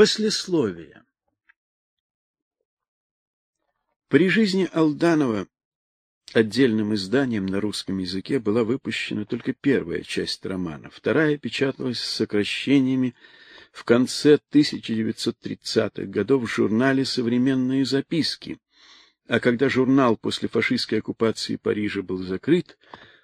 Послесловие. При жизни Алданова отдельным изданием на русском языке была выпущена только первая часть романа. Вторая печаталась с сокращениями в конце 1930-х годов в журнале Современные записки. А когда журнал после фашистской оккупации Парижа был закрыт,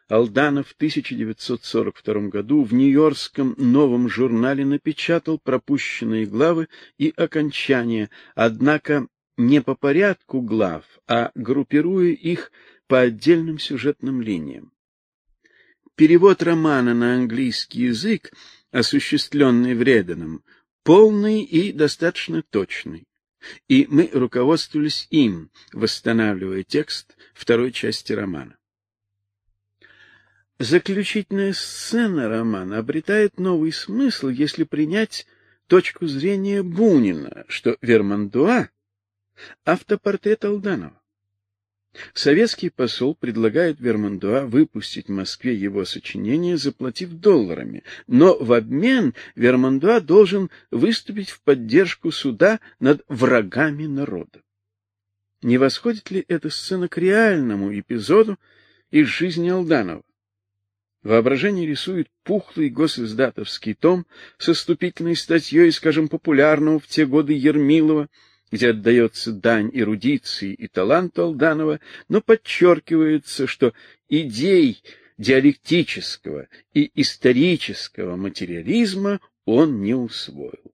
Алданов в 1942 году в Нью-Йоркском новом журнале напечатал пропущенные главы и окончания, однако не по порядку глав, а группируя их по отдельным сюжетным линиям. Перевод романа на английский язык, осуществленный Вреденом, полный и достаточно точный. И мы руководствовались им, восстанавливая текст второй части романа. Заключительная сцена романа обретает новый смысл, если принять точку зрения Бунина, что Вермандуа автопортрет Алданова. Советский посол предлагает Вермандуа выпустить в Москве его сочинение, заплатив долларами, но в обмен Вермандуа должен выступить в поддержку суда над врагами народа. Не восходит ли эта сцена к реальному эпизоду из жизни Алданова? Воображение рисует пухлый госиздатовский том со вступительной статьей, скажем, популярного в те годы Ермилова, где отдается дань эрудиции и таланту Алданова, но подчеркивается, что идей диалектического и исторического материализма он не усвоил.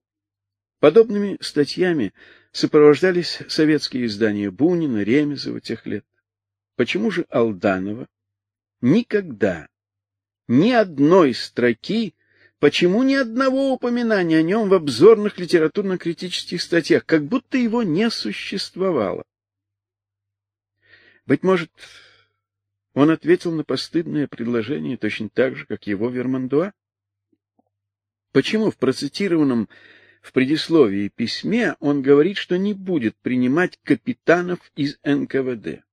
Подобными статьями сопровождались советские издания Бунина, Ремезова тех лет. Почему же Алданова никогда ни одной строки Почему ни одного упоминания о нем в обзорных литературно-критических статьях, как будто его не существовало? Быть может, он ответил на постыдное предложение точно так же, как его Вермандуа? Почему в процитированном в предисловии письме он говорит, что не будет принимать капитанов из НКВД?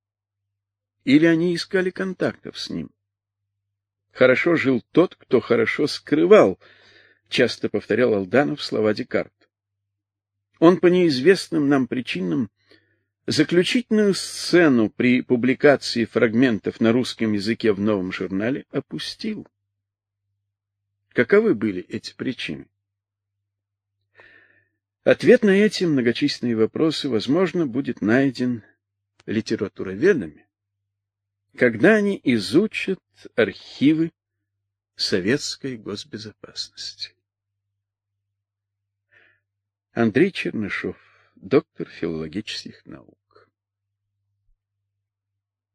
Или они искали контактов с ним? Хорошо жил тот, кто хорошо скрывал, часто повторял Алданов слова Декарта. Он по неизвестным нам причинам заключительную сцену при публикации фрагментов на русском языке в новом журнале опустил. Каковы были эти причины? Ответ на эти многочисленные вопросы, возможно, будет найден литературоведами, когда они изучат архивы советской госбезопасности. Андрей Чернышов, доктор филологических наук.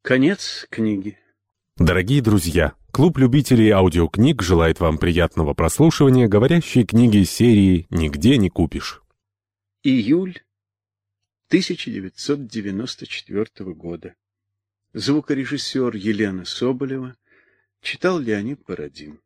Конец книги. Дорогие друзья, клуб любителей аудиокниг желает вам приятного прослушивания говорящей книги серии «Нигде не купишь». Июль 1994 года. Звукорежиссер Елена Соболева читал Леонид Бородин.